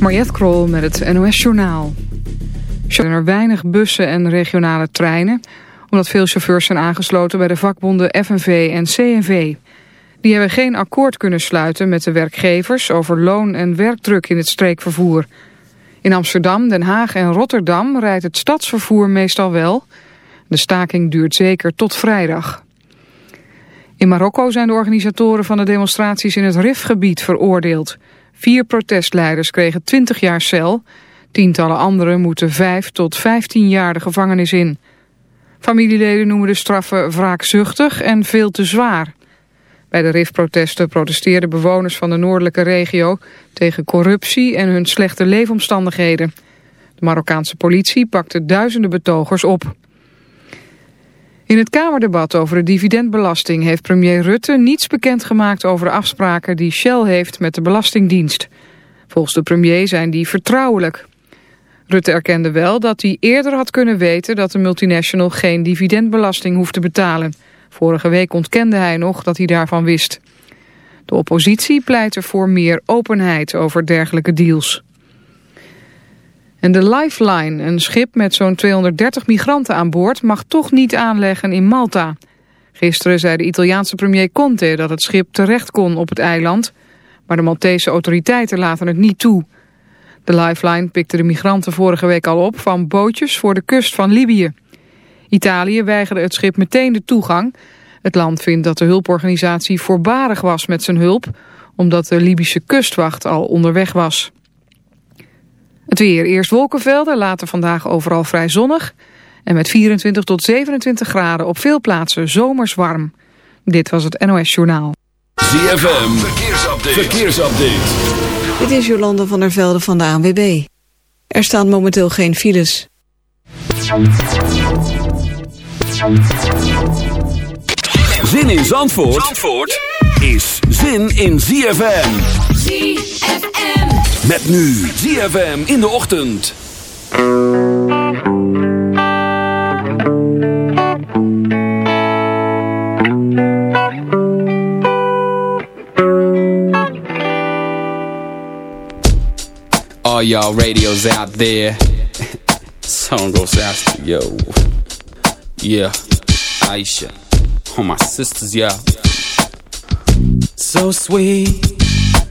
Mariette Krol met het NOS Journaal. Er zijn er weinig bussen en regionale treinen... omdat veel chauffeurs zijn aangesloten bij de vakbonden FNV en CNV. Die hebben geen akkoord kunnen sluiten met de werkgevers... over loon en werkdruk in het streekvervoer. In Amsterdam, Den Haag en Rotterdam rijdt het stadsvervoer meestal wel. De staking duurt zeker tot vrijdag. In Marokko zijn de organisatoren van de demonstraties in het Rifgebied veroordeeld... Vier protestleiders kregen 20 jaar cel. Tientallen anderen moeten 5 tot 15 jaar de gevangenis in. Familieleden noemen de straffen wraakzuchtig en veel te zwaar. Bij de RIF-protesten protesteerden bewoners van de noordelijke regio... tegen corruptie en hun slechte leefomstandigheden. De Marokkaanse politie pakte duizenden betogers op. In het Kamerdebat over de dividendbelasting heeft premier Rutte niets bekendgemaakt over de afspraken die Shell heeft met de Belastingdienst. Volgens de premier zijn die vertrouwelijk. Rutte erkende wel dat hij eerder had kunnen weten dat de multinational geen dividendbelasting hoeft te betalen. Vorige week ontkende hij nog dat hij daarvan wist. De oppositie pleitte voor meer openheid over dergelijke deals. En de Lifeline, een schip met zo'n 230 migranten aan boord, mag toch niet aanleggen in Malta. Gisteren zei de Italiaanse premier Conte dat het schip terecht kon op het eiland, maar de Maltese autoriteiten laten het niet toe. De Lifeline pikte de migranten vorige week al op van bootjes voor de kust van Libië. Italië weigerde het schip meteen de toegang. Het land vindt dat de hulporganisatie voorbarig was met zijn hulp, omdat de Libische kustwacht al onderweg was. Het weer eerst wolkenvelden, later vandaag overal vrij zonnig. En met 24 tot 27 graden op veel plaatsen zomers warm. Dit was het NOS Journaal. ZFM, verkeersupdate. verkeersupdate. Dit is Jolanda van der Velde van de ANWB. Er staan momenteel geen files. Zin in Zandvoort, Zandvoort? is zin in ZFM. ZFM. Met nu ZFM in de ochtend. All y'all radios out there. Song goes out to yo. Yeah, Aisha. All my sisters, yeah. So sweet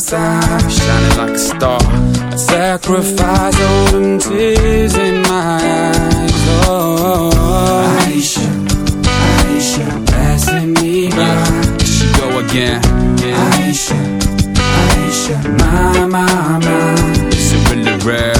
Side Shining like a star. I sacrifice all them tears in my eyes. Oh, Aisha, Aisha Passing me by She go again. Yeah. Aisha, Aisha My, my, my. Is it really real?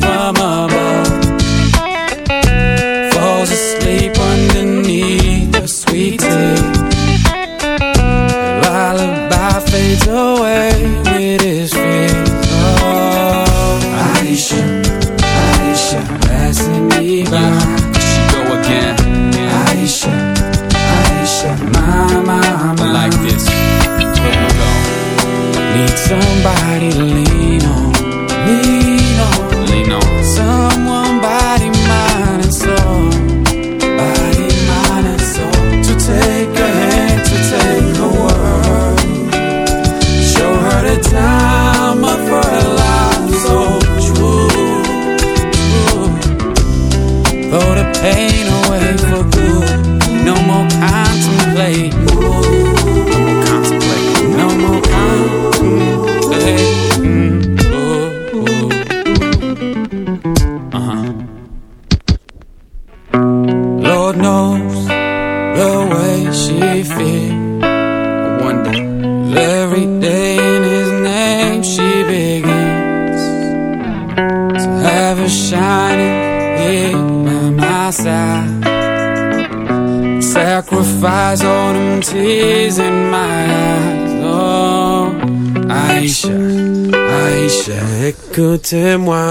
Hey. c'est moi.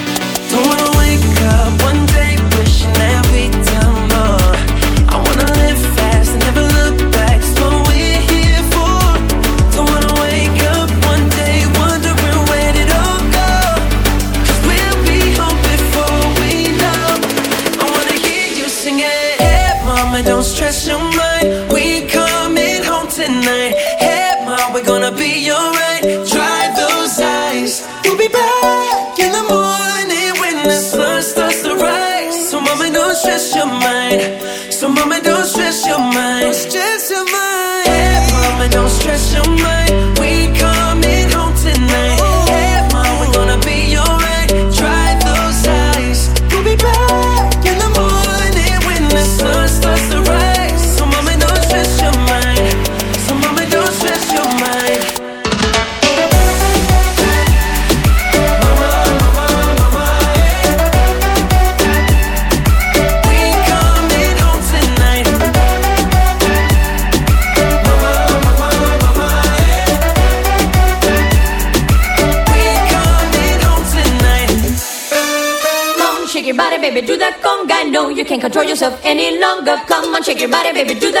yourself any longer. Come on, shake your body, baby, do that.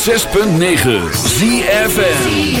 106.9 ZFM.